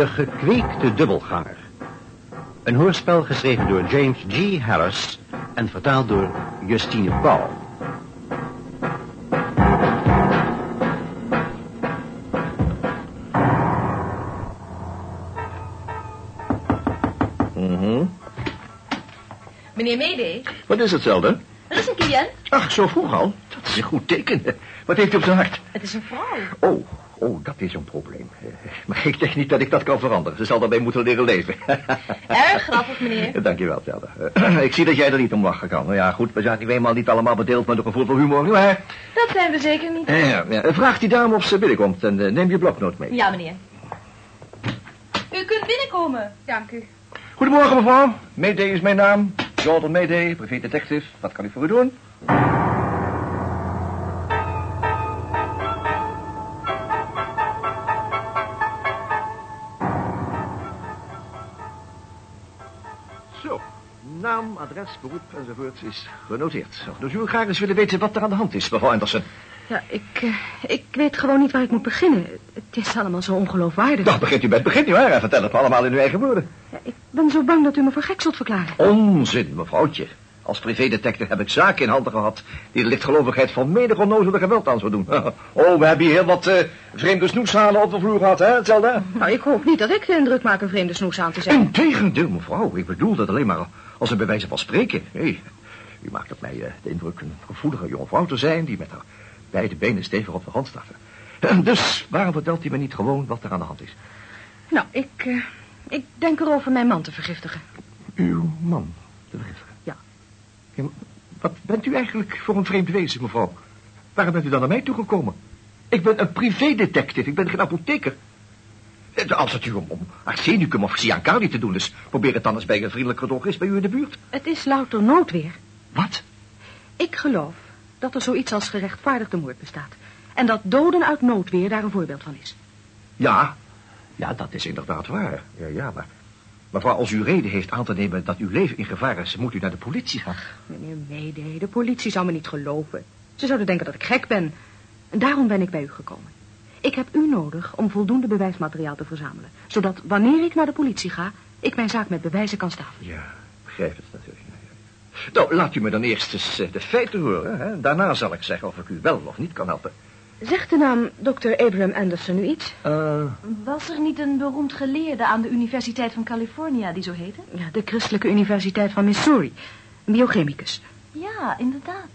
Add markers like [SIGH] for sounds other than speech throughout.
De gekweekte dubbelganger. Een hoorspel geschreven door James G. Harris en vertaald door Justine Paul. Mhm. Meneer Mede, Wat is hetzelfde? er is een cliënt. Ach, zo vroeg al. Dat is een goed teken. Wat heeft u op zijn hart? Het is een vrouw. Oh, oh, dat is een probleem. Eh, Maar ik denk niet dat ik dat kan veranderen. Ze zal daarbij moeten leren leven. Erg grappig, meneer. [LAUGHS] Dankjewel, Zelda. Eh, Ik zie dat jij er niet om lachen kan. Nou ja, goed, we zijn nu eenmaal niet allemaal bedeeld met een gevoel voor humor, maar... Dat zijn we zeker niet. Eh, Ja, ja. Vraag die dame of ze binnenkomt en neem je bloknoot mee. Ja, meneer. U kunt binnenkomen. Dank u. Goedemorgen, mevrouw. Mayday is mijn naam. Jordan Mayday, privé detective. Wat kan ik voor u doen? Adres, beroep enzovoort is genoteerd. Dus u wil graag eens willen weten wat er aan de hand is, mevrouw Anderson. Ja, ik, eh, ik weet gewoon niet waar ik moet beginnen. Het is allemaal zo ongeloofwaardig. Nou, begint u bij het begin, nietwaar? En vertel het me allemaal in uw eigen woorden. Ja, ik ben zo bang dat u me voor gek zult verklaren. Onzin, mevrouwtje. Als privédetective heb ik zaken in handen gehad... die de lichtgelovigheid van menig onnozele geweld aan zou doen. [LAUGHS] Oh, we hebben hier heel wat eh, vreemde snoeshalen op de vloer gehad, hè, Zelda? Nou, ik hoop niet dat ik de indruk maak een vreemde snoes aan te zijn. Integendeel, mevrouw. Ik bedoel dat alleen maar als een bewijs van spreken. Hey, u maakt op mij eh, de indruk een gevoelige jonge vrouw te zijn... die met haar beide benen stevig op de grond staat. [CLEARS THROAT] Dus, waarom vertelt u me niet gewoon wat er aan de hand is? Nou, ik, eh, ik denk erover mijn man te vergiftigen. Uw man, de vergiftiger. Ja. Ja, Wat bent u eigenlijk voor een vreemd wezen, mevrouw? Waarom bent u dan naar mij toegekomen? Ik ben een privédetective, ik ben geen apotheker. Eh, Als het u om, om arsenicum of cyankali te doen is... probeer het dan eens bij een vriendelijke drogist bij u in de buurt. Het is louter noodweer. Wat? Ik geloof dat er zoiets als gerechtvaardigde moord bestaat. En dat doden uit noodweer daar een voorbeeld van is. Ja, ja, dat is inderdaad waar. Ja, ja, maar... Mevrouw, als u reden heeft aan te nemen dat uw leven in gevaar is... moet u naar de politie gaan. Meneer Mayday, de politie zou me niet geloven. Ze zouden denken dat ik gek ben. En daarom ben ik bij u gekomen. Ik heb u nodig om voldoende bewijsmateriaal te verzamelen. Zodat wanneer ik naar de politie ga, ik mijn zaak met bewijzen kan stapelen. Ja, begrijp het natuurlijk. Nou, laat u me dan eerst eens eh, de feiten horen. Hè? Daarna zal ik zeggen of ik u wel of niet kan helpen. Zegt de naam Dr. Abraham Anderson u iets? Eh, Was er niet een beroemd geleerde aan de Universiteit van California die zo heette? Ja, de Christelijke Universiteit van Missouri. Een biochemicus. Ja, inderdaad.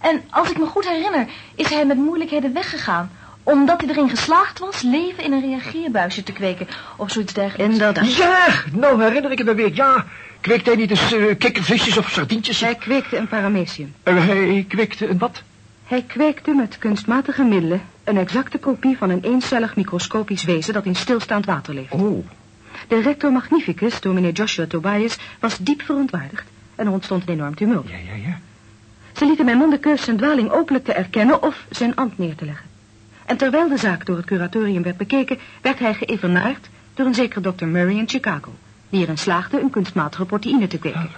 En als ik me goed herinner, is hij met moeilijkheden weggegaan. Omdat hij erin geslaagd was leven in een reageerbuisje te kweken. Of zoiets dergelijks. Inderdaad. ja, nou herinner ik het me weer. Ja, kweekt hij niet eens eh, kikkervisjes of sardientjes? Hij kweekte een paramecium. Eh, hij kweekte een wat? Hij kweekte met kunstmatige middelen een exacte kopie van een eencellig microscopisch wezen dat in stilstaand water leeft. Oh, De rector magnificus, door meneer Joshua Tobias, was diep verontwaardigd en er ontstond een enorm tumult. ja, ja, ja. Ze lieten mijn man de keus zijn dwaling openlijk te erkennen of zijn ambt neer te leggen. En terwijl de zaak door het curatorium werd bekeken, werd hij geëvenaard door een zekere Dr. Murray in Chicago, die erin slaagde een kunstmatige proteïne te kweken.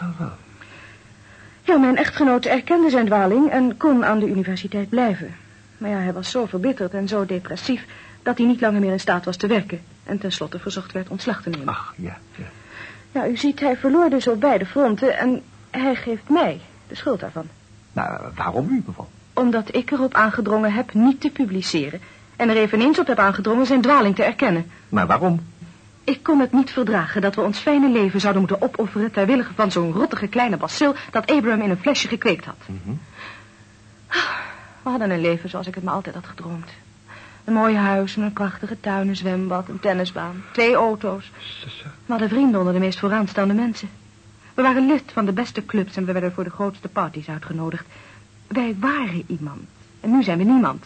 Ja, mijn echtgenoot erkende zijn dwaling en kon aan de universiteit blijven. Maar ja, hij was zo verbitterd en zo depressief dat hij niet langer meer in staat was te werken en tenslotte verzocht werd ontslag te nemen. Ach, ja, ja. Ja, u ziet, hij verloor dus op beide fronten en hij geeft mij de schuld daarvan. Nou, waarom u, mevrouw? Omdat ik erop aangedrongen heb niet te publiceren en er eveneens op heb aangedrongen zijn dwaling te erkennen. Maar waarom? Ik kon het niet verdragen dat we ons fijne leven zouden moeten opofferen... ter wille van zo'n rottige kleine bacil dat Abraham in een flesje gekweekt had. Mhm. We hadden een leven zoals ik het me altijd had gedroomd. Een mooi huis, een prachtige tuin, een zwembad, een tennisbaan, twee auto's. We hadden vrienden onder de meest vooraanstaande mensen. We waren lid van de beste clubs en we werden voor de grootste parties uitgenodigd. Wij waren iemand. En nu zijn we niemand.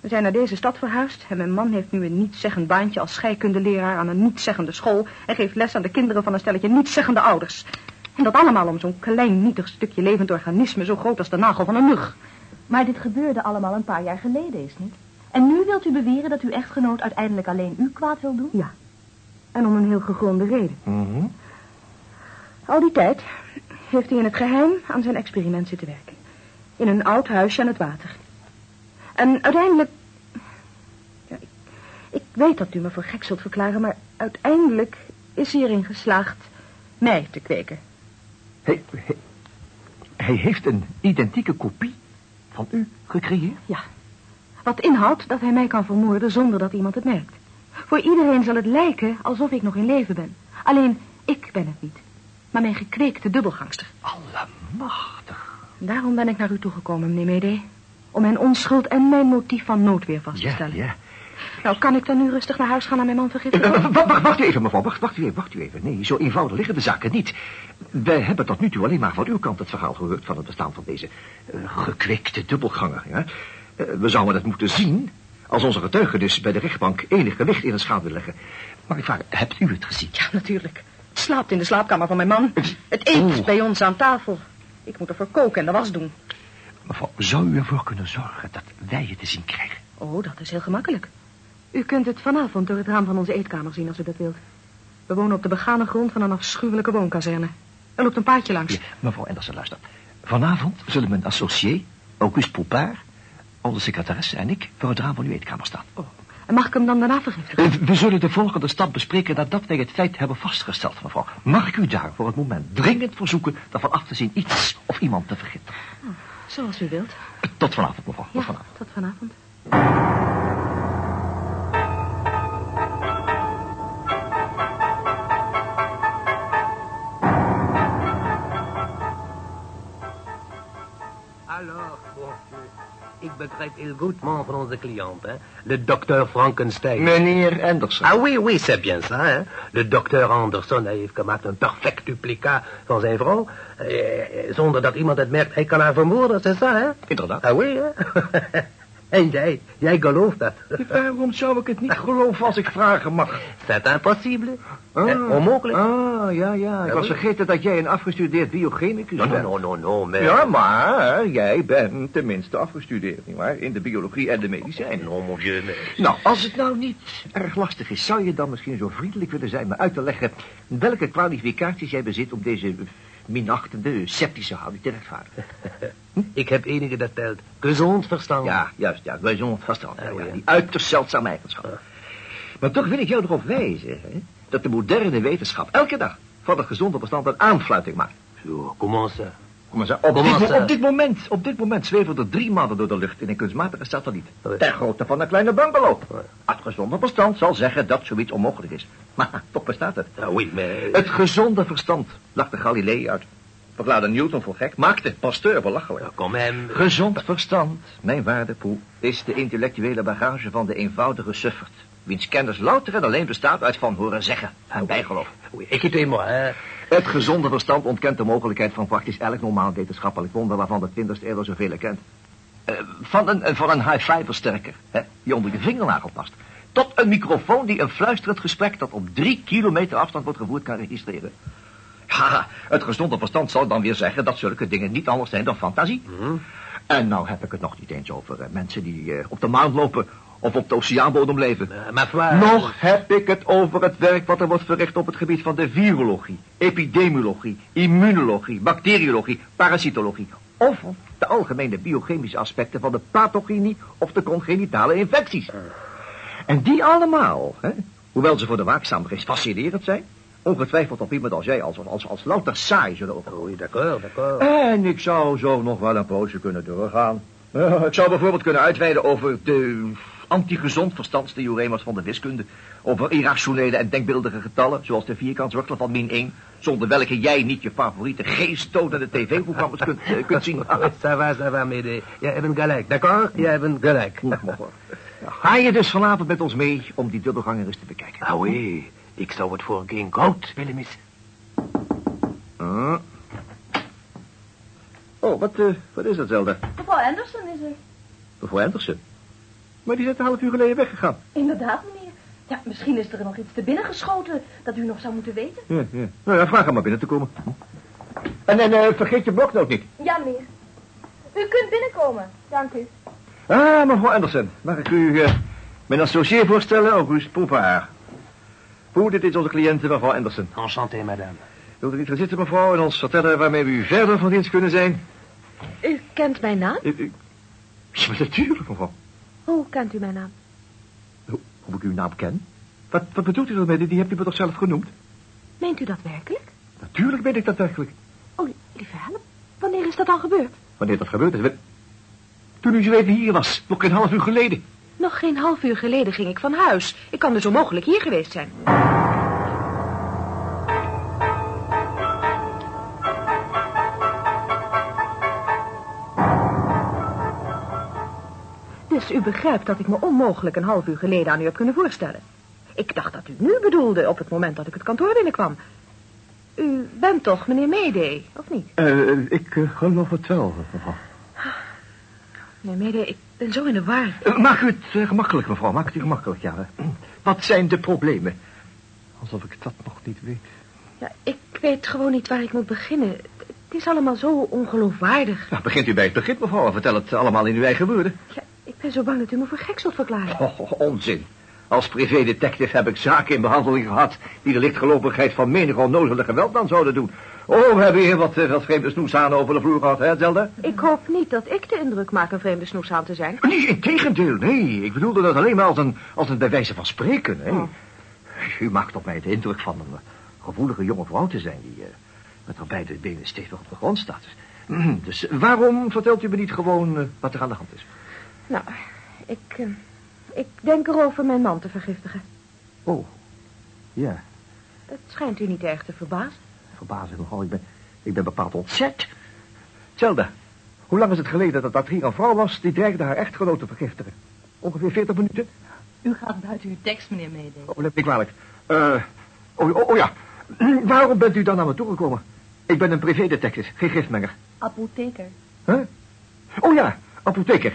We zijn naar deze stad verhuisd en mijn man heeft nu een nietszeggend baantje als scheikundeleraar aan een nietszeggende school en geeft les aan de kinderen van een stelletje nietszeggende ouders. En dat allemaal om zo'n klein nietig stukje levend organisme zo groot als de nagel van een mug. Maar dit gebeurde allemaal een paar jaar geleden, is niet? En nu wilt u beweren dat uw echtgenoot uiteindelijk alleen u kwaad wil doen? Ja. En om een heel gegronde reden. Mhm. Al die tijd heeft hij in het geheim aan zijn experiment zitten werken. In een oud huisje aan het water. En uiteindelijk... Ja, ik, ik weet dat u me voor gek zult verklaren, maar uiteindelijk is hij erin geslaagd mij te kweken. Hij, hij, hij heeft een identieke kopie van u gecreëerd? Ja. Wat inhoudt dat hij mij kan vermoorden zonder dat iemand het merkt. Voor iedereen zal het lijken alsof ik nog in leven ben. Alleen, ik ben het niet. Maar mijn gekweekte dubbelgangster. Allemachtig. Daarom ben ik naar u toegekomen, meneer Mede. Om mijn onschuld en mijn motief van noodweer vast te Ja, stellen. ja. Nou, kan ik dan nu rustig naar huis gaan en mijn man vergiftigen? Eh, Wacht, wacht, even, mevrouw. Wacht, wacht u even, wacht u even. Nee, zo eenvoudig liggen de zaken niet. Wij hebben tot nu toe alleen maar van uw kant het verhaal gehoord... van het bestaan van deze eh, gekweekte dubbelganger. Ja? Eh, we zouden het moeten zien... als onze getuige dus bij de rechtbank enig gewicht in het schaal wil leggen. Maar ik vraag, hebt u het gezien? Ja, natuurlijk. Het slaapt in de slaapkamer van mijn man. Het eet Oh. bij ons aan tafel. Ik moet ervoor koken en de was doen. Mevrouw, zou u ervoor kunnen zorgen dat wij het te zien krijgen? Oh, dat is heel gemakkelijk. U kunt het vanavond door het raam van onze eetkamer zien als u dat wilt. We wonen op de begane grond van een afschuwelijke woonkazerne. Er loopt een paadje langs. Ja, mevrouw Andersen, luister. Vanavond zullen mijn associé, Auguste Poupard... onze secretaresse en ik voor het raam van uw eetkamer staan. En mag ik hem dan daarna vergiftigen? Eh, We zullen de volgende stap bespreken nadat wij het feit hebben vastgesteld, mevrouw. Mag ik u daar voor het moment dringend verzoeken ervan af te zien iets of iemand te vergiftigen? Zoals u wilt. Tot vanavond, mevrouw. Tot Ja, vanavond. tot vanavond. Ik begrijp heel goed man van onze cliënt, hè. Le docteur Frankenstein. Meneer Anderson. Ah oui, oui, c'est bien ça, hè. Le docteur Anderson hij heeft gemaakt een perfect duplicaat van zijn vrouw. Eh, eh, zonder dat iemand het merkt, hij kan haar vermoorden, c'est ça, hè. Inderdaad. Ah oui, hè. [LAUGHS] en jij, jij gelooft dat. Waarom zou ik het niet geloven als ik vragen mag? [LAUGHS] C'est impossible. Eh, onmogelijk. Ah, ja, ja. Ik was vergeten dat jij een afgestudeerd biochemicus No, bent. no, no, no, maar... Ja, maar jij bent tenminste afgestudeerd, nietwaar? In de biologie en de medicijnen. No, mon vieux. Nou, als het nou niet erg lastig is, zou je dan misschien zo vriendelijk willen zijn me uit te leggen welke kwalificaties jij bezit om deze minachtende, sceptische houding te rechtvaardigen. [LAUGHS] Ik heb enige dat telt. Gezond verstand. Ja, juist, ja, gezond verstand. Ja, Ja, ja, ja. die uiterst zeldzame eigenschap. Maar toch wil ik jou erop wijzen, hè, dat de moderne wetenschap elke dag van het gezonde verstand een aanfluiting maakt. Zo, comment ça? Kom maar, zo, [LAUGHS] op, Comment dit, op moment, op dit moment zweven er drie mannen door de lucht in een kunstmatige satelliet. Oui. Ter grootte van een kleine bungalow. Het gezonde verstand zal zeggen dat zoiets onmogelijk is. [LAUGHS] Maar toch bestaat het. Mais... Het gezonde verstand lachte Galilei uit. Verklaarde Newton voor gek, maakte Pasteur belachelijk. Ja, quand même... Gezond verstand, mijn waarde poe, is de intellectuele bagage van de eenvoudige suffert. Wiens kennis louter en alleen bestaat uit van horen zeggen en bijgeloof. Oui, écoutez-moi, hè. Het gezonde verstand ontkent de mogelijkheid van praktisch elk normaal wetenschappelijk wonder waarvan de 20e eeuw zoveel kent. Eh, van een, van een versterker, hè, die onder je vingernagel past. Tot een microfoon die een fluisterend gesprek dat op drie kilometer afstand wordt gevoerd kan registreren. Ja, het gezonde verstand zal dan weer zeggen dat zulke dingen niet anders zijn dan fantasie. En nou heb ik het nog niet eens over eh, mensen die eh, op de maan lopen of op de oceaanbodem leven. Uh, ma foi... Nog heb ik het over het werk wat er wordt verricht op het gebied van de virologie, epidemiologie, immunologie, bacteriologie, parasitologie. Of de algemene biochemische aspecten van de pathogenie of de congenitale infecties. En die allemaal, hè, hoewel ze voor de waakzamer eens fascinerend zijn, ongetwijfeld op iemand als jij als, als, als louter saai zullen overkomen. Oui, d'accord, d'accord. En ik zou zo nog wel een poosje kunnen doorgaan. Ja, ik zou bijvoorbeeld kunnen uitweiden over de antigezond verstandstheorema's van de wiskunde. Over irrationele en denkbeeldige getallen, zoals de vierkantswortel van min 1. Zonder welke jij niet je favoriete geestdodende tv-programma's kunt, eh, kunt zien. Oui, [LAUGHS] ça va, ça va, Médée. Jij hebt gelijk, d'accord? Jij hebt gelijk. Ga je dus vanavond met ons mee om die dubbelganger eens te bekijken? Ah oui, ik zou het voor geen goud willen missen. Ah. Oh, wat, eh, wat is dat, Zelda? Mevrouw Anderson is er. Mevrouw Anderson. Maar die is net een half uur geleden weggegaan. Inderdaad, meneer. Ja, misschien is er nog iets te binnen geschoten dat u nog zou moeten weten. Ja, ja. Nou ja, vraag hem maar binnen te komen. En, en eh, vergeet je bloknoot niet. Ja, meneer. U kunt binnenkomen. Dank u. Ah, mevrouw Anderson. Mag ik u eh, mijn associé voorstellen, Auguste Poupard. Hoe, dit is onze cliënt, mevrouw Anderson. Enchanté, madame. Wilt u niet gaan zitten, mevrouw, en ons vertellen waarmee we u verder van dienst kunnen zijn? U kent mijn naam? U, u... Ja, natuurlijk, mevrouw. Hoe kent u mijn naam? Hoe, ik uw naam ken? Wat, wat bedoelt u ermee? Die hebt u me toch zelf genoemd? Meent u dat werkelijk? Natuurlijk ben ik dat werkelijk. Oh, lieve help. Wanneer is dat dan gebeurd? Wanneer dat gebeurd is? we- Toen u zo even hier was, nog een half uur geleden. Nog geen half uur geleden ging ik van huis. Ik kan dus onmogelijk hier geweest zijn. Dus u begrijpt dat ik me onmogelijk een half uur geleden aan u heb kunnen voorstellen. Ik dacht dat u nu bedoelde op het moment dat ik het kantoor binnenkwam. U bent toch meneer Mayday, of niet? Eh, ik eh, geloof het wel, mevrouw. Meneer Mayday, ik ben zo in de war. Eh, maak u het eh, gemakkelijk, mevrouw. Maak het u gemakkelijk, ja. Wat zijn de problemen? Alsof ik dat nog niet weet. Ja, ik weet gewoon niet waar ik moet beginnen. Het is allemaal zo ongeloofwaardig. Nou, begint u bij het begin, mevrouw. Vertel het allemaal in uw eigen woorden. Ja, ben zo bang dat u me voor gek zult verklaren. Oh, oh, onzin. Als privédetective heb ik zaken in behandeling gehad... die de lichtgelovigheid van menig onnozele geweld aan zouden doen. Oh, we hebben hier wat, eh, wat vreemde snoeshaan over de vloer gehad, hè, Zelda? Ik hoop niet dat ik de indruk maak een vreemde snoeshaan te zijn. Nee, in tegendeel, nee. Ik bedoelde dat alleen maar als een, als een bij wijze van spreken, hè. Oh. U maakt op mij de indruk van een eh, gevoelige jonge vrouw te zijn... die eh, met haar beide benen stevig op de grond staat. Mm, Dus waarom vertelt u me niet gewoon wat er aan de hand is? Nou, ik, eh, ik denk erover mijn man te vergiftigen. Oh, ja. Het schijnt u niet erg te verbazen. Verbazing nogal, ik ben, ik ben bepaald ontzet. Zelda, hoe lang is het geleden dat dat hier een vrouw was... die dreigde haar echtgenoot te vergiftigen? Ongeveer 40 minuten? U gaat buiten uw tekst, meneer Mayday. Oh, neem me kwalijk. Eh, oh, oh, oh ja, waarom bent u dan naar me toegekomen? Ik ben een privédetective, geen giftmenger. Apotheker. Huh? Oh ja, apotheker.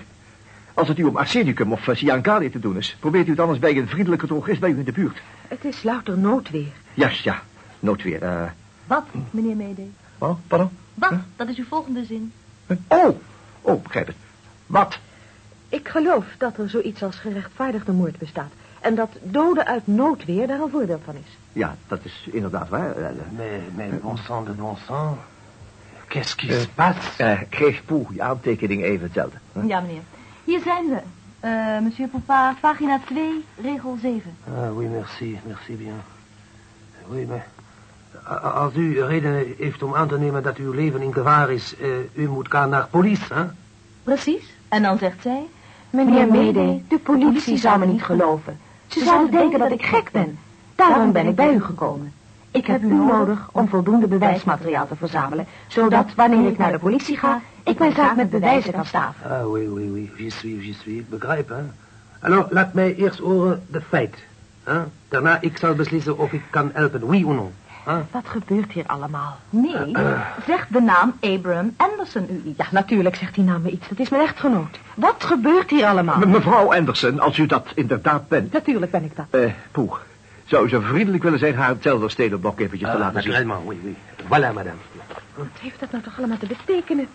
Als het u om arsenicum of uh, cyankali te doen is... probeert u het anders bij een vriendelijke drogist bij u in de buurt. Het is louter noodweer. Juist, ja. Noodweer. eh Wat, meneer Mayday? oh, pardon? Wat? Dat is uw volgende zin. Huh? Oh, oh, begrijp het. Wat? Ik geloof dat er zoiets als gerechtvaardigde moord bestaat. En dat doden uit noodweer daar een voorbeeld van is. Ja, dat is inderdaad waar. Eh, Mais, mais bon sang de bon sang. Qu'est-ce qui Eh. se passe eh, geef Poe je aantekening even hetzelfde. Huh? Ja, meneer. Hier zijn ze. Eh, monsieur Poupard, pagina 2, regel 7. Ah, oui, merci, merci bien. Oui, maar... Als u reden heeft om aan te nemen dat uw leven in gevaar is, eh, u moet gaan naar politie, hè? Precies. En dan zegt zij... Meneer Mayday, de politie zou me niet geloven. Ze zouden denken dat ik gek ben. Daarom ben ik bij u gekomen. Ik heb u nodig om voldoende bewijsmateriaal te verzamelen, zodat wanneer ik naar de politie ga, ik mijn zaak met bewijzen kan staven. Ah, oui, oui, oui, j'y suis, j'y suis, ik begrijp, hè? Alors, laat mij eerst horen de feit. Hè? Daarna, ik zal beslissen of ik kan helpen, oui of non. Hè? Wat gebeurt hier allemaal? Nee, zegt de naam Abraham Anderson u iets. Ja, natuurlijk zegt die naam me iets. Dat is mijn echtgenoot. Wat gebeurt hier allemaal? Me- Mevrouw Anderson, als u dat inderdaad bent... Natuurlijk ben ik dat. Eh, Poe, zou u zo vriendelijk willen zijn haar hetzelfde stedenblok eventjes te Ah, laten zien? naturellement, oui, oui. Voilà, madame. Wat heeft dat nou toch allemaal te betekenen?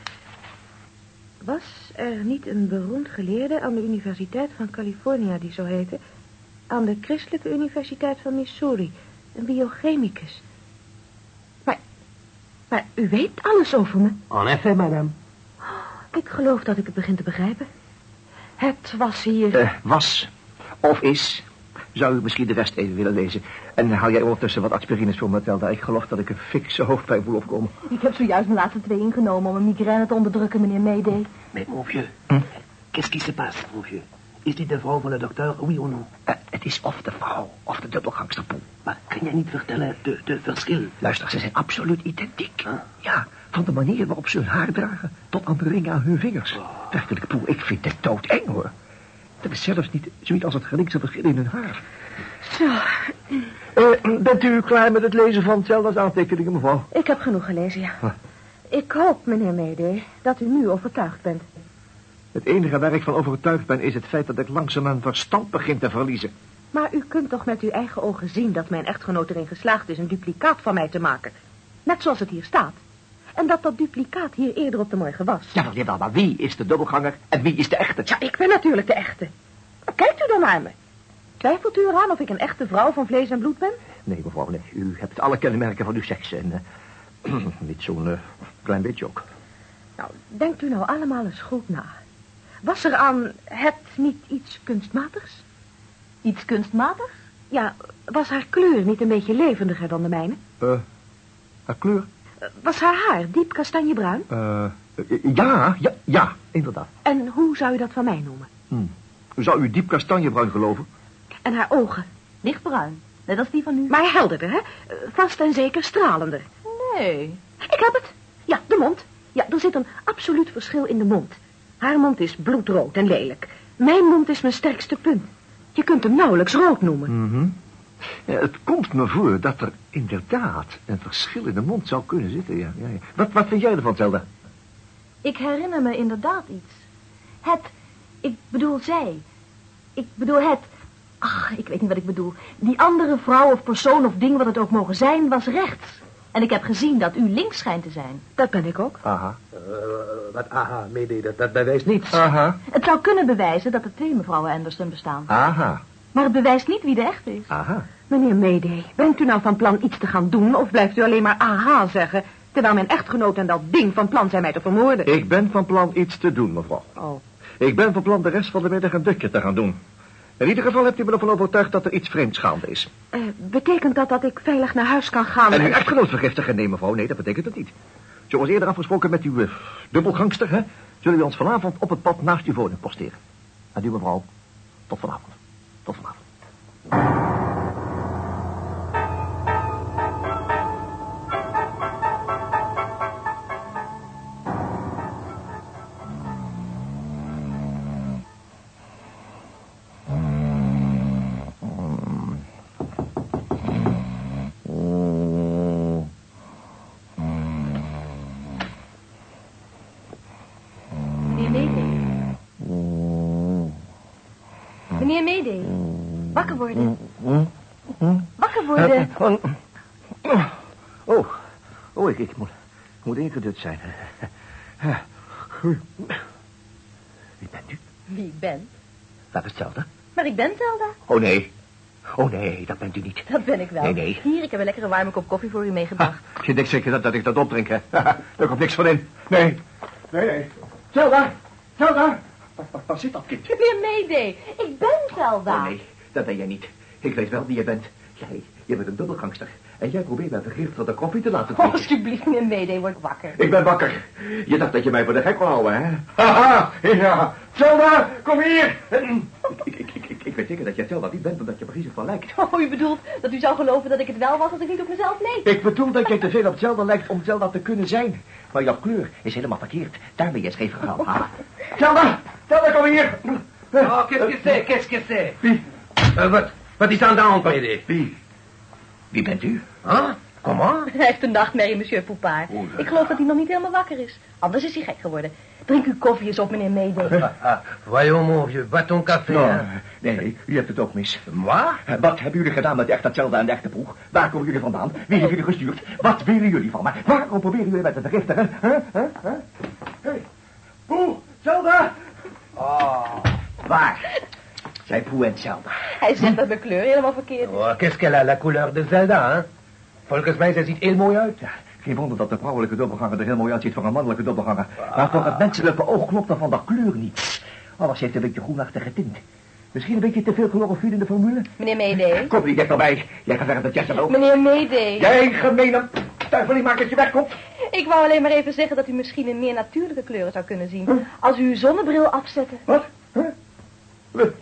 Was er niet een beroemd geleerde aan de Universiteit van California die zo heette? Aan de Christelijke Universiteit van Missouri. Een biochemicus. Maar, maar u weet alles over me. En effet, madame. Ik geloof dat ik het begin te begrijpen. Het was hier... Eh, was of is... Zou u misschien de rest even willen lezen? En haal jij ondertussen wat aspirines voor me, Telda. Ik geloof dat ik een fikse hoofdpijn voel opkomen. Ik heb zojuist mijn laatste twee ingenomen om een migraine te onderdrukken, meneer Mayday. Mais, mon vieux, Hm? qu'est-ce qui se passe, mon vieux? Is dit de vrouw van de dokter, oui of non? Eh, het is of de vrouw of de dubbelgangster Poe. Maar kan je niet vertellen de, de verschil? Luister, ze zijn absoluut identiek. Huh? Ja, van de manier waarop ze hun haar dragen... tot aan de ring aan hun vingers. Werkelijk, Poe, ik vind dit doodeng, hoor. Er is zelfs niet zoiets als het geringste verschil in hun haar. Zo, Eh, bent u klaar met het lezen van Zelda's aantekeningen, mevrouw? ik heb genoeg gelezen, ja. Huh. Ik hoop, meneer Mayday, dat u nu overtuigd bent. Het enige waar ik van overtuigd ben is het feit dat ik langzaam mijn verstand begin te verliezen. Maar u kunt toch met uw eigen ogen zien dat mijn echtgenoot erin geslaagd is een duplicaat van mij te maken. Net zoals het hier staat. En dat dat duplicaat hier eerder op de morgen was. Ja, wel, jawel, maar wie is de dubbelganger en wie is de echte? Ja, ik ben natuurlijk de echte. Kijkt u dan naar me. Twijfelt u eraan of ik een echte vrouw van vlees en bloed ben? Nee, mevrouw, nee. U hebt alle kenmerken van uw seks en... eh, [CLEARS THROAT] niet zo'n eh, klein beetje ook. Nou, denkt u nou allemaal eens goed na. Was er aan het niet iets kunstmatigs? Iets kunstmatigs? Ja, was haar kleur niet een beetje levendiger dan de mijne? Eh, haar kleur? Was haar haar diep kastanjebruin? Eh, ja, ja, ja, inderdaad. En hoe zou je dat van mij noemen? Hm. Zou u diep kastanjebruin geloven? En haar ogen? Lichtbruin. Net als die van u. Maar helderder, hè? Vast en zeker stralender. Nee. Ik heb het. Ja, de mond. Ja, er zit een absoluut verschil in de mond. Haar mond is bloedrood en lelijk. Mijn mond is mijn sterkste punt. Je kunt hem nauwelijks rood noemen. Mhm. Ja, het komt me voor dat er inderdaad een verschil in de mond zou kunnen zitten. Ja, ja, ja. Wat, wat vind jij ervan, Zelda? Ik herinner me inderdaad iets. Het, ik bedoel zij. Ik bedoel het. Ach, ik weet niet wat ik bedoel. Die andere vrouw of persoon of ding, wat het ook mogen zijn, was rechts. En ik heb gezien dat u links schijnt te zijn. Dat ben ik ook. Aha. Eh, wat aha, mede, dat, dat bewijst niets. Aha. Het zou kunnen bewijzen dat er twee mevrouwen Anderson bestaan. Aha. Maar het bewijst niet wie de echte is. Aha. Meneer Mayday, bent u nou van plan iets te gaan doen... of blijft u alleen maar aha zeggen... terwijl mijn echtgenoot en dat ding van plan zijn mij te vermoorden? Ik ben van plan iets te doen, mevrouw. Oh, Ik ben van plan de rest van de middag een dutje te gaan doen. In ieder geval hebt u me ervan overtuigd dat er iets vreemds gaande is. eh, betekent dat dat ik veilig naar huis kan gaan? En uw echtgenoot vergiftigen? Nee, mevrouw, nee, dat betekent het niet. Zoals eerder afgesproken met uw eh, dubbelgangster, hè, zullen we ons vanavond op het pad naast uw woning posteren. En u, mevrouw, tot vanavond. Tot vanavond. Mayday. Wakker worden. Wakker worden. Oh, oh, ik, ik moet, moet ingedut zijn. Wie bent u? Wie ik ben. Dat is hetzelfde. Maar ik ben Zelda. Oh, nee. Oh, nee, dat bent u niet. Dat ben ik wel. Nee, nee. Hier, ik heb een lekkere warme kop koffie voor u meegebracht. Ha, je denkt zeker dat, dat ik dat opdrink, hè? Daar komt niks van in. Nee. Nee, nee. Zelda! Zelda! Waar zit dat kind? Meneer Mayday, ik ben Oh, nee, dat ben jij niet. Ik weet wel wie je bent. Jij, je bent een dubbelgangster. En jij probeert mij vergiftigde koffie te laten Oh, drinken. alsjeblieft, meneer Mayday, word wakker. Ik ben wakker. Je dacht dat je mij voor de gek wou houden, hè? Haha, ja. Zelda, kom hier. Ik, ik, ik, ik, weet zeker dat jij Zelda niet bent, omdat je precies van lijkt. Oh, u bedoelt dat u zou geloven dat ik het wel was als ik niet op mezelf leek? Ik bedoel dat jij te veel op Zelda lijkt om Zelda te kunnen zijn. Maar jouw kleur is helemaal verkeerd. Daar ben je scheef gegaan. Ha. Zelda, Zelda, kom hier. Oh, qu'est-ce que c'est, qu'est-ce que c'est Wie? Eh, wat, wat is aan de hand, Mayday? Wie? Wie bent u? Huh? Comment? Hij heeft een nachtmerrie, monsieur Poupard. Ja. Ik geloof dat hij nog niet helemaal wakker is. Anders is hij gek geworden. Drink uw koffie eens op, meneer Mayday. [LAUGHS] Ah, voyons, mon vieux, bois ton café, Nou, nee, nee, u hebt het ook mis. Moi? Wat hebben jullie gedaan met de echte Zelda en de echte Poeg? Waar komen jullie vandaan? Wie heeft jullie gestuurd? Wat willen jullie van me? Waarom proberen jullie mij te vergiftigen? Huh? Huh? Huh? Hey, Poe, Zelda! Oh, waar? Zijn Poe en Zelda. Hij zegt dat mijn kleur helemaal verkeerd is. Oh, qu'est-ce qu'elle a, la couleur de Zelda, hein? Volgens mij, zij ziet heel mooi uit. Ja, geen wonder dat de vrouwelijke dubbelganger er heel mooi uitziet voor een mannelijke dubbelganger. Maar voor het menselijke oog klopt er van de kleur niet. Alles heeft een beetje groenachtige tint. Misschien een beetje te veel chlorofiel in de formule? Meneer Mayday. Kom niet dichterbij. Jij gaat verder dat Jesse ook. Meneer Mayday. Jij gemene duivel, maak dat je wegkomt. Ik wou alleen maar even zeggen dat u misschien een meer natuurlijke kleuren zou kunnen zien. Als u uw zonnebril afzette. Wat? Huh? We-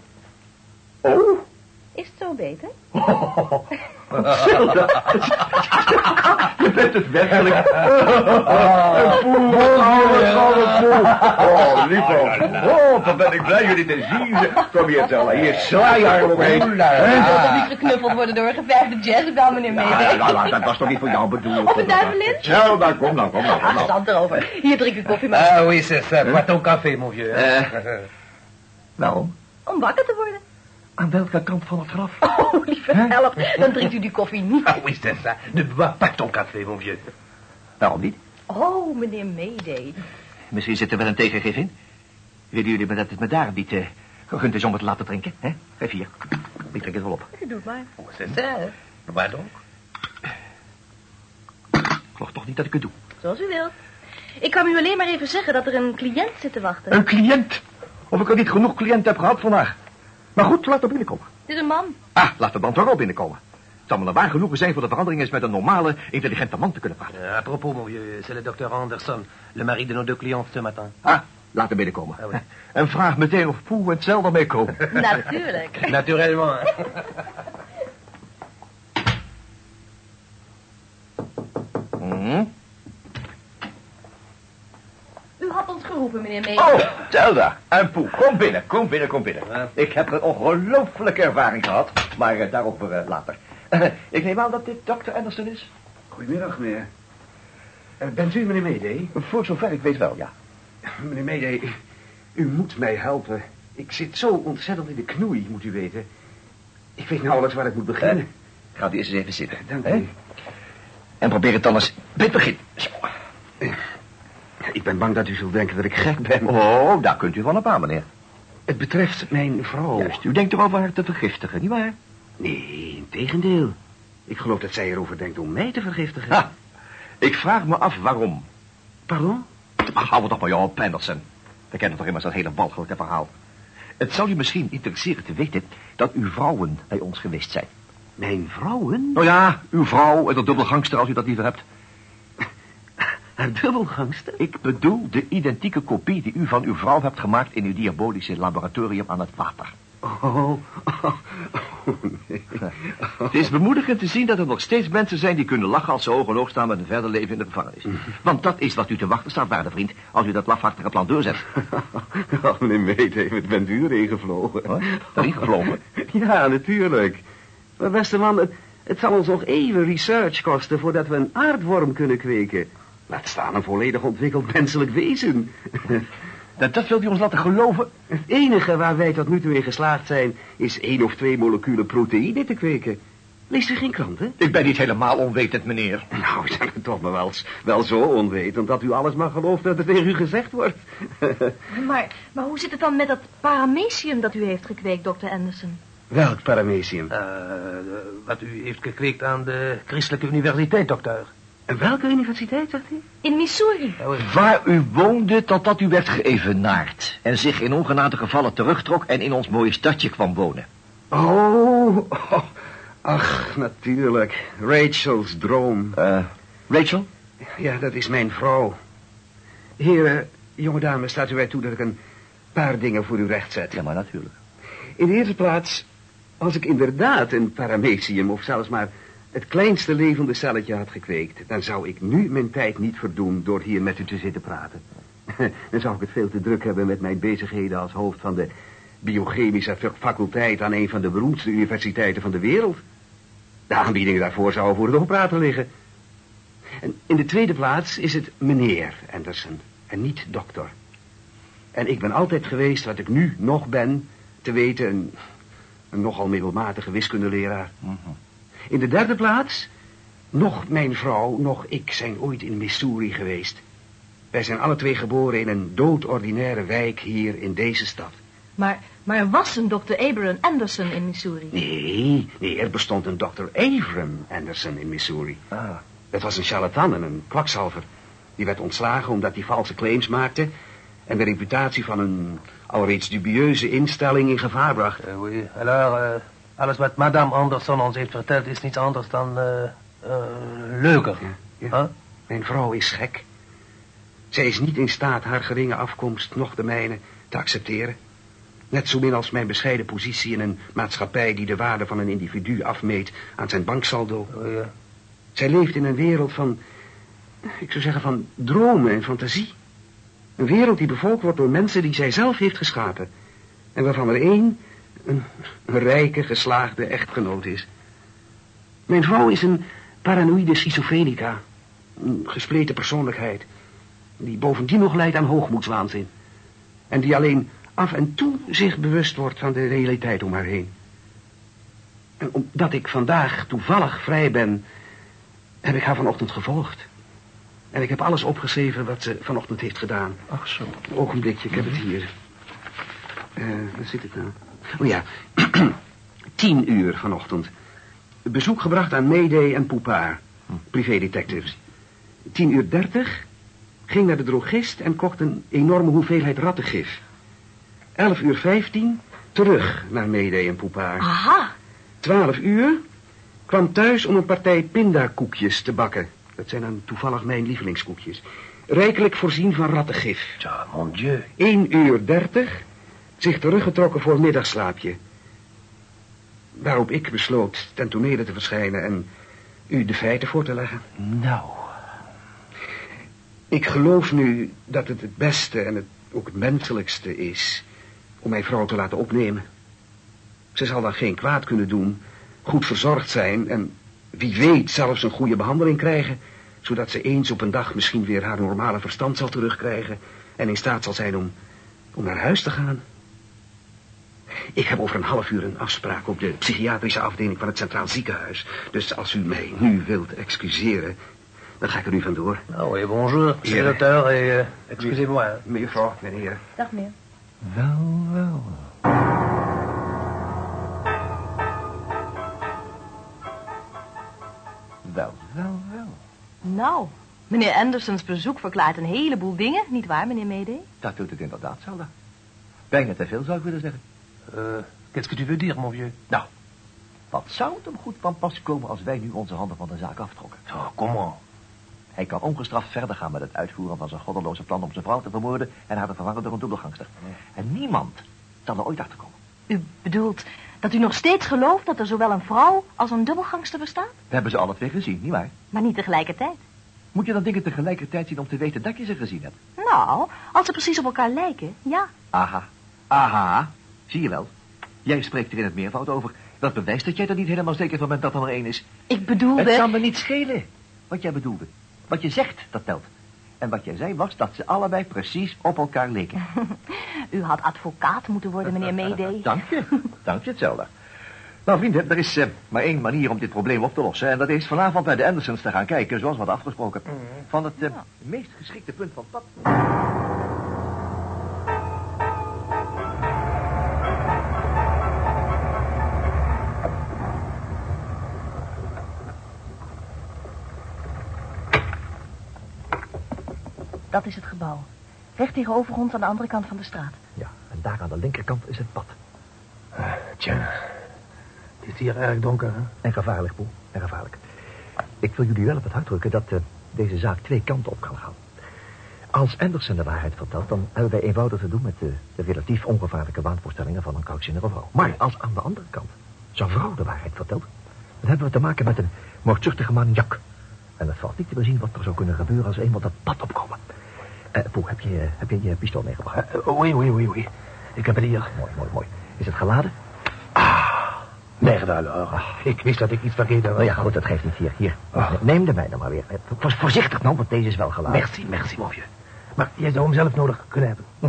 Oh? Is het zo beter? Zelda. Je bent het werkelijk. Een poel, oude, oude. Oh, lieve. Oh, wat ben ik blij jullie te zien. Kom hier, Zelda. Hier, sla je arm omheen. Ik wil toch niet geknuffeld worden door een gevijfde jazzbel, meneer nou, nou, dat was toch niet voor jou bedoeld? Of een duivelin? Zelda, kom nou, kom nou, kom Ach, nou. stand erover. Hier, drink uw koffie maar. Ah oui, c'est ça. Bois ton café, mon vieux. hein? Om wakker te worden. Aan welke kant van het graf? Oh, lieve help. Dan drinkt u die koffie niet. Ah oui, c'est ça. Ne bois pas ton café, mon vieux. Waarom niet? Oh, meneer Mayday. Misschien zit er wel een tegengif in. Willen jullie me dat het me daar niet eh, gegund is om het te laten drinken? Hè? Geef hier. Ik drink het wel op. U doet maar. Oh, c'est ça? Bois donc. Ik geloof toch niet dat ik het doe. Zoals u wilt. Ik kwam u alleen maar even zeggen dat er een cliënt zit te wachten. Een cliënt. Of ik er niet genoeg cliënten heb gehad vandaag. Maar goed, laat er binnenkomen. Het is een man. Ah, laat de man toch wel binnenkomen. Het zal me een waar genoegen zijn voor de verandering eens met een normale, intelligente man te kunnen praten. Euh, à propos, mon vieux, c'est le docteur Anderson, le mari de nos deux clients ce matin. Ah, laat hem binnenkomen. Ah, oui. [LAUGHS] En vraag meteen of Poe en Zelda meekomen. [LAUGHS] Natuurlijk. [LAUGHS] Naturellement. Hm? U had ons geroepen, meneer Mee. Oh, Zelda en Poe, kom binnen, kom binnen, kom binnen. Ja. Ik heb een ongelooflijke ervaring gehad, maar eh, daarover eh, later. [LAUGHS] ik neem aan dat dit Dr. Anderson is? Goedemiddag, meneer. Eh, bent u meneer Mayday? Voor zover ik weet wel, ja. Meneer Mayday, u moet mij helpen. Ik zit zo ontzettend in de knoei, moet u weten. Ik weet nauwelijks waar ik moet beginnen. Gaat u eens even zitten. Dank u. En probeer het dan eens bij het begin. Zo. Ik ben bang dat u zult denken dat ik gek ben. Oh, daar kunt u van op aan, meneer. Het betreft mijn vrouw. Juist, u denkt erover haar te vergiftigen, nietwaar? Nee, in tegendeel. Ik geloof dat zij erover denkt om mij te vergiftigen. Ha, ik vraag me af waarom. Pardon? Ach, hou het toch maar jou op, Anderson. We kennen toch immers dat hele walgelijke verhaal. Het zou je misschien interesseren te weten dat uw vrouwen bij ons geweest zijn. Mijn vrouwen? Nou ja, uw vrouw en de dubbelgangster als u dat liever hebt. Haar dubbelgangster? Ik bedoel de identieke kopie die u van uw vrouw hebt gemaakt in uw diabolische laboratorium aan het water. Oh, oh, oh, nee. Het is bemoedigend te zien dat er nog steeds mensen zijn die kunnen lachen als ze oog staan met een verder leven in de gevangenis. Want dat is wat u te wachten staat, waarde vriend, als u dat lafhartige plan doorzet. [LAUGHS] Oh, Mayday, wat bent u erin gevlogen? Wat? Erin gevlogen? [LAUGHS] Ja, natuurlijk. Maar beste man, het, het zal ons nog even research kosten voordat we een aardworm kunnen kweken. Laat staan een volledig ontwikkeld menselijk wezen. [LAUGHS] Dat, dat wilt u ons laten geloven? Het enige waar wij tot nu toe in geslaagd zijn, is één of twee moleculen proteïne te kweken. Leest u geen kranten? Ik ben niet helemaal onwetend, meneer. Nou, zijn toch maar wel, wel zo onwetend dat u alles maar gelooft dat er tegen u gezegd wordt. [LAUGHS] Maar, maar hoe zit het dan met dat paramecium dat u heeft gekweekt, dokter Anderson? Welk paramecium? Uh, wat u heeft gekweekt aan de Christelijke Universiteit, dokter. Welke universiteit, zegt u? In Missouri. Oui. Waar u woonde totdat u werd geëvenaard. En zich in ongenate gevallen terugtrok en in ons mooie stadje kwam wonen. Oh, oh, ach, natuurlijk. Rachel's droom. Eh, Rachel? Ja, dat is mijn vrouw. Heren, jonge dame, staat u mij toe dat ik een paar dingen voor u recht zet. Ja, maar natuurlijk. In de eerste plaats, als ik inderdaad een paramecium of zelfs maar het kleinste levende celletje had gekweekt, dan zou ik nu mijn tijd niet verdoen door hier met u te zitten praten. [LAUGHS] Dan zou ik het veel te druk hebben met mijn bezigheden als hoofd van de biochemische faculteit aan een van de beroemdste universiteiten van de wereld. De aanbiedingen daarvoor zouden voor het opraten liggen. En in de tweede plaats is het meneer Anderson en niet dokter. En ik ben altijd geweest wat ik nu nog ben, te weten een, een nogal middelmatige wiskundeleraar. In de derde plaats, nog mijn vrouw, nog ik zijn ooit in Missouri geweest. Wij zijn alle twee geboren in een doodordinaire wijk hier in deze stad. Maar, maar er was een dokter Abraham Anderson in Missouri. Nee, nee, er bestond een dokter Avram Anderson in Missouri. Ah. Dat was een charlatan en een kwakzalver. Die werd ontslagen omdat hij valse claims maakte... en de reputatie van een alreeds dubieuze instelling in gevaar bracht. Uh, oui. Alors, uh, alles wat madame Anderson ons heeft verteld is niets anders dan uh, uh, leugen. Ja, ja. Huh? Mijn vrouw is gek. Zij is niet in staat haar geringe afkomst, nog de mijne, te accepteren. Net zo min als mijn bescheiden positie in een maatschappij die de waarde van een individu afmeet aan zijn banksaldo. Oh, ja. Zij leeft in een wereld van, ik zou zeggen, van dromen en fantasie. Een wereld die bevolkt wordt door mensen die zij zelf heeft geschapen. En waarvan er één een, rijke, geslaagde echtgenoot is. Mijn vrouw is een paranoïde schizofrenica. Een gespleten persoonlijkheid. Die bovendien nog leidt aan hoogmoedswaanzin. En die alleen af en toe zich bewust wordt van de realiteit om haar heen. En omdat ik vandaag toevallig vrij ben, heb ik haar vanochtend gevolgd. En ik heb alles opgeschreven wat ze vanochtend heeft gedaan. Ach zo. Een ogenblikje, ik heb het hier. Eh, waar zit het nou? Oh ja, [CLEARS THROAT] tien uur vanochtend. Bezoek gebracht aan Mayday en Poupard, privédetectives. Tien uur dertig, ging naar de drogist en kocht een enorme hoeveelheid rattengif. Elf uur vijftien, terug naar Mede en Poepaar. Aha. Twaalf uur, kwam thuis om een partij pindakoekjes te bakken. Dat zijn dan toevallig mijn lievelingskoekjes. Rijkelijk voorzien van rattengif. Tja, mon dieu. 1 uur 30, zich teruggetrokken voor middagslaapje. Waarop ik besloot ten tonele te verschijnen en u de feiten voor te leggen. Nou, Ik geloof nu dat het het beste en het, ook het menselijkste is om mijn vrouw te laten opnemen. Ze zal dan geen kwaad kunnen doen, goed verzorgd zijn en wie weet zelfs een goede behandeling krijgen, zodat ze eens op een dag misschien weer haar normale verstand zal terugkrijgen en in staat zal zijn om, om naar huis te gaan. Ik heb over een half uur een afspraak op de psychiatrische afdeling van het Centraal Ziekenhuis. Dus als u mij nu wilt excuseren, dan ga ik er nu vandoor. Ah oui, bonjour, l'auteur et euh, excusez-moi. Mevrouw, meneer. Dag meneer. wel, wel. Wel, wel, wel. Nou, meneer Andersons bezoek verklaart een heleboel dingen, niet waar, meneer Mede? Dat doet het inderdaad, Zelda. Bijna te veel, zou ik willen zeggen. Euh, Qu'est-ce que tu veux dire, mon vieux Nou, wat zou het hem goed van pas komen als wij nu onze handen van de zaak aftrokken? Oh, comment Hij kan ongestraft verder gaan met het uitvoeren van zijn goddeloze plan om zijn vrouw te vermoorden en haar te vervangen door een dubbelgangster. En niemand zal er ooit achter komen. U bedoelt dat u nog steeds gelooft dat er zowel een vrouw als een dubbelgangster bestaat? We hebben ze alle twee gezien, nietwaar? Maar niet tegelijkertijd. Moet je dan dingen tegelijkertijd zien om te weten dat je ze gezien hebt? Nou, als ze precies op elkaar lijken, ja. Aha, aha, zie je wel. Jij spreekt er in het meervoud over. Dat bewijst dat jij er niet helemaal zeker van bent dat er maar één is. Ik bedoelde... Het kan me niet schelen wat jij bedoelde. Wat je zegt, dat telt. En wat jij zei was dat ze allebei precies op elkaar leken. [LAUGHS] U had advocaat moeten worden, meneer [LAUGHS] Mede. Dank je. Dank je, hetzelfde. Nou, vrienden, er is eh, maar één manier om dit probleem op te lossen. En dat is vanavond bij de Andersons te gaan kijken, zoals we hadden afgesproken. Van het eh, meest geschikte punt van pad. Dat is het gebouw. Recht tegenover ons aan de andere kant van de straat. Ja, en daar aan de linkerkant is het pad. Tiens, het is hier erg donker, hè En gevaarlijk, Poel. En gevaarlijk. Ik wil jullie wel op het hart drukken dat eh, deze zaak twee kanten op kan gaan. Als Anderson de waarheid vertelt, dan hebben wij eenvoudig te doen met de, de relatief ongevaarlijke waanvoorstellingen van een koudzinnige vrouw. Maar als aan de andere kant zo'n vrouw de waarheid vertelt, dan hebben we te maken met een moordzuchtige maniak. En het valt niet te bezien wat er zou kunnen gebeuren als we eenmaal dat pad opkomen. Eh Poel, heb je, heb je je pistool meegebracht? Eh, Oui, oui, oui, oui. Ik heb het hier. Mooi, mooi, mooi. Is het geladen? Merde alors. Ik wist dat ik iets vergeten was. Nou ja, goed, dat geeft niet. Hier, hier. Neem de mijne maar weer. Voor- Voorzichtig nou, want deze is wel geladen. Merci, merci, vieux. Maar jij zou hem zelf nodig kunnen hebben. Hm.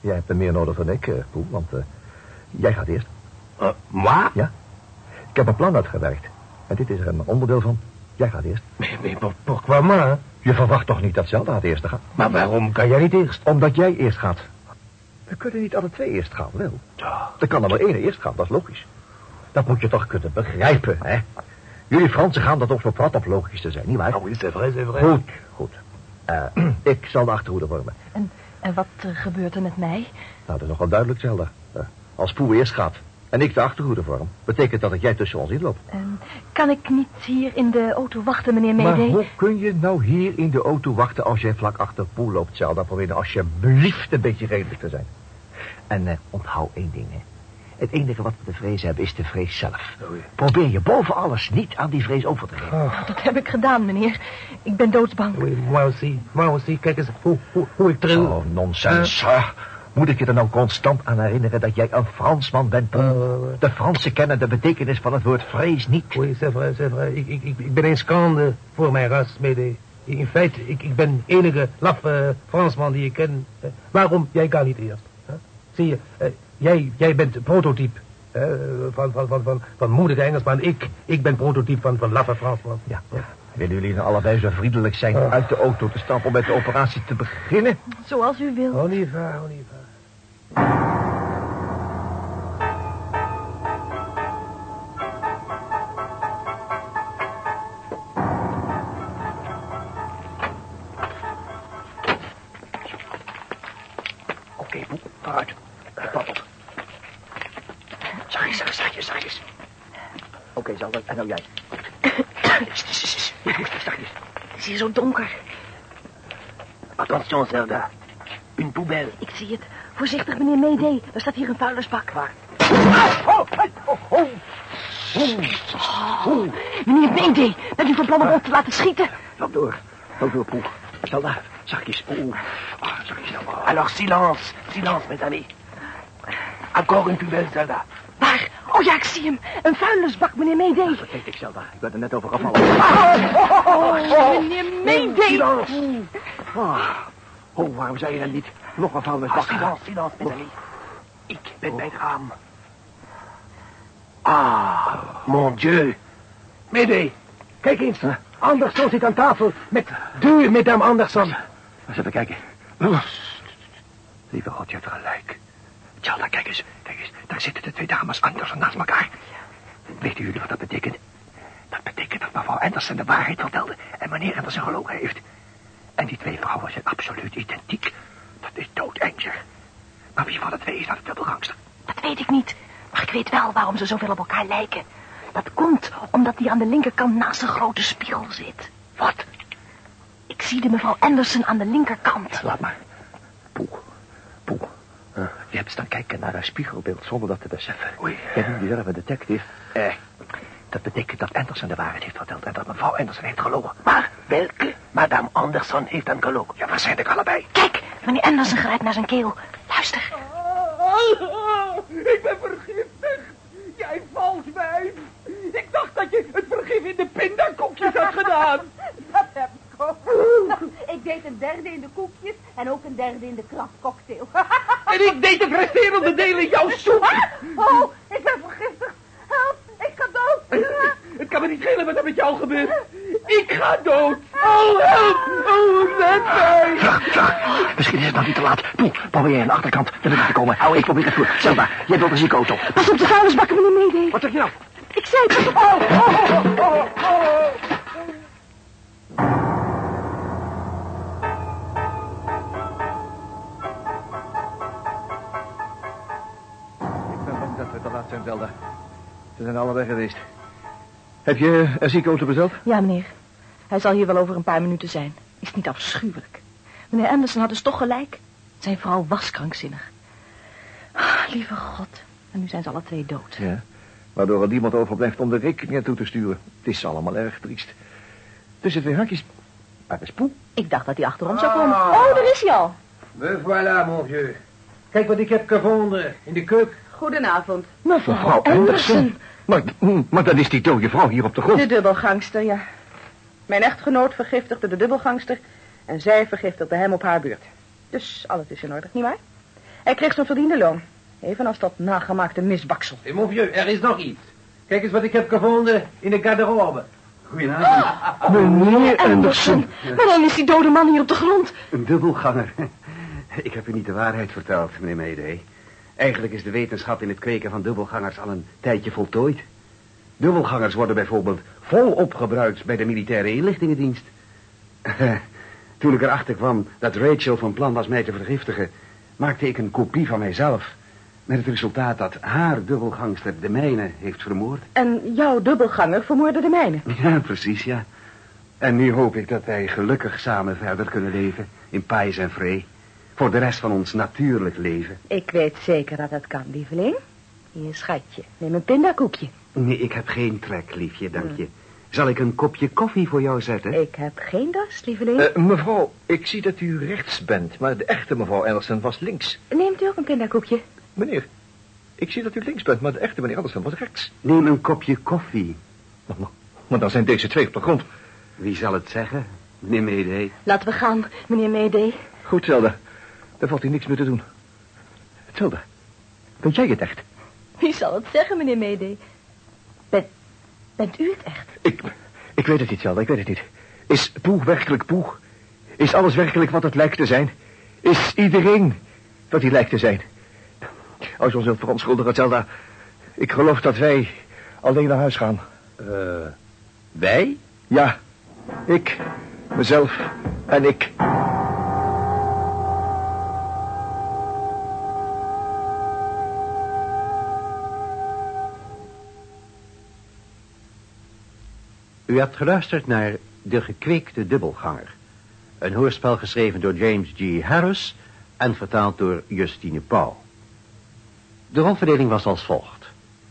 Jij hebt er meer nodig dan ik, eh, Poel, want eh, jij gaat eerst. Uh, moi Ja? Ik heb een plan uitgewerkt. En dit is er een onderdeel van. Jij gaat eerst. Mais, mais pour- pourquoi moi hein? Je verwacht toch niet dat Zelda het eerste gaat? Maar waarom kan jij niet eerst? Omdat jij eerst gaat. We kunnen niet alle twee eerst gaan, wel. Ja. Er kan er maar één eerst gaan, dat is logisch. Dat moet je toch kunnen begrijpen, hè? Jullie Fransen gaan dat ook zo prat op logisch te zijn, nietwaar? Ah oui, c'est vrai, c'est vrai. Goed, goed. Eh, [CLEARS THROAT] ik zal de achterhoede vormen. En, en wat eh, gebeurt er met mij? Nou, dat is nog wel duidelijk, Zelda. Eh, als Poe eerst gaat en ik de achterhoede vorm, betekent dat dat jij tussen ons in loopt. En kan ik niet hier in de auto wachten, meneer Maar Mede? hoe kun je nou hier in de auto wachten als jij vlak achter Poe loopt, Zelda? Probeer nou alsjeblieft een beetje redelijk te zijn. En eh, onthoud één ding, hè. Het enige wat we te vrezen hebben is de vrees zelf. Oei. Probeer je boven alles niet aan die vrees over te geven. Oh, Dat heb ik gedaan, meneer. Ik ben doodsbang. moi aussi, moi aussi. Kijk eens hoe, hoe, hoe ik tril. Oh, nonsens. Ah, Moet ik je er nou constant aan herinneren dat jij een Fransman bent? Eh. De Fransen kennen de betekenis van het woord vrees niet. Oui, c'est vrai, c'est vrai. Ik, ik, ik, ben een schande voor mijn ras, mede. In feite, ik, ik ben de enige laffe Fransman die ik ken. Eh, waarom? Jij kan niet eerst. hè? Zie je, eh, jij, jij bent een prototype eh, van, van, van, van, van moedige Engelsman. Ik, ik ben prototype van, van laffe Fransman. Ja. Willen jullie nou allebei zo vriendelijk zijn om uit de auto te stappen om met de operatie te beginnen? Zoals u wil. On y va, on y va. En nou jij. [COUGHS] Het is hier zo donker. Attention, Zelda. Een poubelle. Ik zie het. Voorzichtig, meneer Mayday. Er staat hier een vuilnisbak. Waar? Oh, oh, oh. Oh, meneer Mayday, bent u van plan om op te laten schieten? Loop door. Loop door, Poel. Zelda, zachtjes. Oeh. Ah, zachtjes nou. Alors, silence. Silence, mes amis. Encore une poubelle, Zelda. Waar? Oh ja, ik zie hem. Een vuilnisbak, meneer Mayday. Dat weet ik, Zelda. Ik ben er net over gevallen. Oh, meneer Mayday. Silence. Ah. Oh, waarom zei je dan niet? Nog een vuilnisbak. silence, silence, mes amis. Ik ben bij het raam. Ah, mon dieu. Mayday, kijk eens. Anderson zit aan tafel met de madame Anderson. Eens even kijken. Lieve God, je hebt gelijk. Tjalda, kijk eens, kijk eens. Daar zitten de twee dames Anderson naast elkaar. Weten jullie wat dat betekent? Dat betekent dat mevrouw Anderson de waarheid vertelde en meneer Anderson gelogen heeft. En die twee vrouwen zijn absoluut identiek. Dat zeg. Maar wie van de twee is nou de dubbelgangster? Dat weet ik niet. Maar ik weet wel waarom ze zoveel op elkaar lijken. Dat komt omdat die aan de linkerkant naast een grote spiegel zit. Wat? Ik zie de mevrouw Anderson aan de linkerkant. Laat maar. Poe. Poe. Uh, je hebt staan kijken naar haar spiegelbeeld zonder dat te beseffen. Oei. Jij noemt jezelf een detective. Eh. Dat betekent dat Anderson de waarheid heeft verteld en dat mevrouw Anderson heeft gelogen. Maar welke Madame Anderson heeft dan gelogen? Ja, waarschijnlijk allebei. Kijk, meneer Anderson grijpt naar zijn keel. Luister. ik ben vergiftigd. Jij vals wijf. Ik dacht dat je het vergif in de pindakoekjes had gedaan. [LAUGHS] Dat heb ik ook. Ik deed een derde in de koekjes en ook een derde in de kraftcocktail. En ik deed het resterende deel in jouw soep. [LAUGHS] Oh, ik ben vergiftigd. Help. [LAUGHS] Het kan me niet schelen wat er met jou gebeurt. Ik ga dood. Oh, help. Oh, red mij. Vlug. Misschien is het nog niet te laat. Poe, probeer jij aan de achterkant naar binnen te komen. Hou, ik probeer het voor. Zelda, jij wilt een ziekauto. Pas op de vuilnisbakken, meneer Mayday. Wat zeg je nou? Ik zei pas op. Oh, oh, oh, oh, oh. Ik ben bang dat we te laat zijn, Zelda. Ze zijn allebei geweest. Heb je een ziekenauto besteld? Ja, meneer. Hij zal hier wel over een paar minuten zijn. Is het niet afschuwelijk? Meneer Anderson had dus toch gelijk. Zijn vrouw was krankzinnig. Ah, lieve god. En nu zijn ze alle twee dood. Ja. Waardoor er niemand overblijft om de rekeningen toe te sturen. Het is allemaal erg triest. Tussen twee hakjes. Waar is Poe? Ik dacht dat hij achter ons zou komen. Oh, daar is hij al. Me voilà, mon vieux. Kijk wat ik heb gevonden in de keuken. Goedenavond. Mevrouw Anderson. Maar, maar dan is die dode vrouw hier op de grond. De dubbelgangster, ja. Mijn echtgenoot vergiftigde de dubbelgangster... en zij vergiftigde hem op haar beurt. Dus alles is in orde, nietwaar? Hij kreeg zijn verdiende loon. Evenals dat nagemaakte misbaksel. Hey, mon vieux, er is nog iets. Kijk eens wat ik heb gevonden in de garderobe. Goedenavond. Meneer Anderson. Maar dan is die dode man hier op de grond. Een dubbelganger. Ik heb u niet de waarheid verteld, meneer Mayday. Eigenlijk is de wetenschap in het kweken van dubbelgangers al een tijdje voltooid. Dubbelgangers worden bijvoorbeeld volop gebruikt bij de militaire inlichtingendienst. [LAUGHS] Toen ik erachter kwam dat Rachel van plan was mij te vergiftigen... maakte ik een kopie van mijzelf... met het resultaat dat haar dubbelgangster de mijne heeft vermoord. En jouw dubbelganger vermoordde de mijne. [LAUGHS] Ja, precies, ja. En nu hoop ik dat wij gelukkig samen verder kunnen leven... in pais en vree. Voor de rest van ons natuurlijk leven. Ik weet zeker dat dat kan, lieveling. Hier, schatje. Neem een pindakoekje. Nee, ik heb geen trek, liefje, dank je. Zal ik een kopje koffie voor jou zetten? Ik heb geen dorst, lieveling. Eh, mevrouw, ik zie dat u rechts bent, maar de echte mevrouw Anderson was links. Neemt u ook een pindakoekje? Meneer, ik zie dat u links bent, maar de echte meneer Anderson was rechts. Neem een kopje koffie. Maar, maar, maar dan zijn deze twee op de grond. Wie zal het zeggen? Meneer Mayday. Laten we gaan, meneer Mayday. Goed, Zelda. Daar valt hier niks meer te doen. Zelda, bent jij het echt? Wie zal het zeggen, meneer Mayday? Bent, bent u het echt? Ik, ik weet het niet, Zelda, ik weet het niet. Is Poe werkelijk Poe? Is alles werkelijk wat het lijkt te zijn? Is iedereen wat hij lijkt te zijn? Als je ons wilt verontschuldigen, Zelda... ik geloof dat wij alleen naar huis gaan. Eh, wij? Ja, ik, mezelf en ik. U hebt geluisterd naar De Gekweekte Dubbelganger. Een hoorspel geschreven door James G. Harris en vertaald door Justine Pauw. De rolverdeling was als volgt.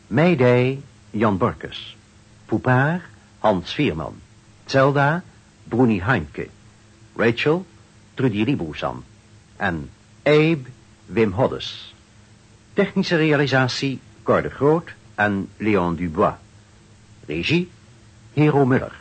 Mayday, Jan Borkes. Poupard, Hans Vierman. Zelda, Bruni Heimke. Rachel, Trudy Ribouzan. En Abe, Wim Hoddes. Technische realisatie, Cor de Groot en Leon Dubois. Regie, Hero Muller.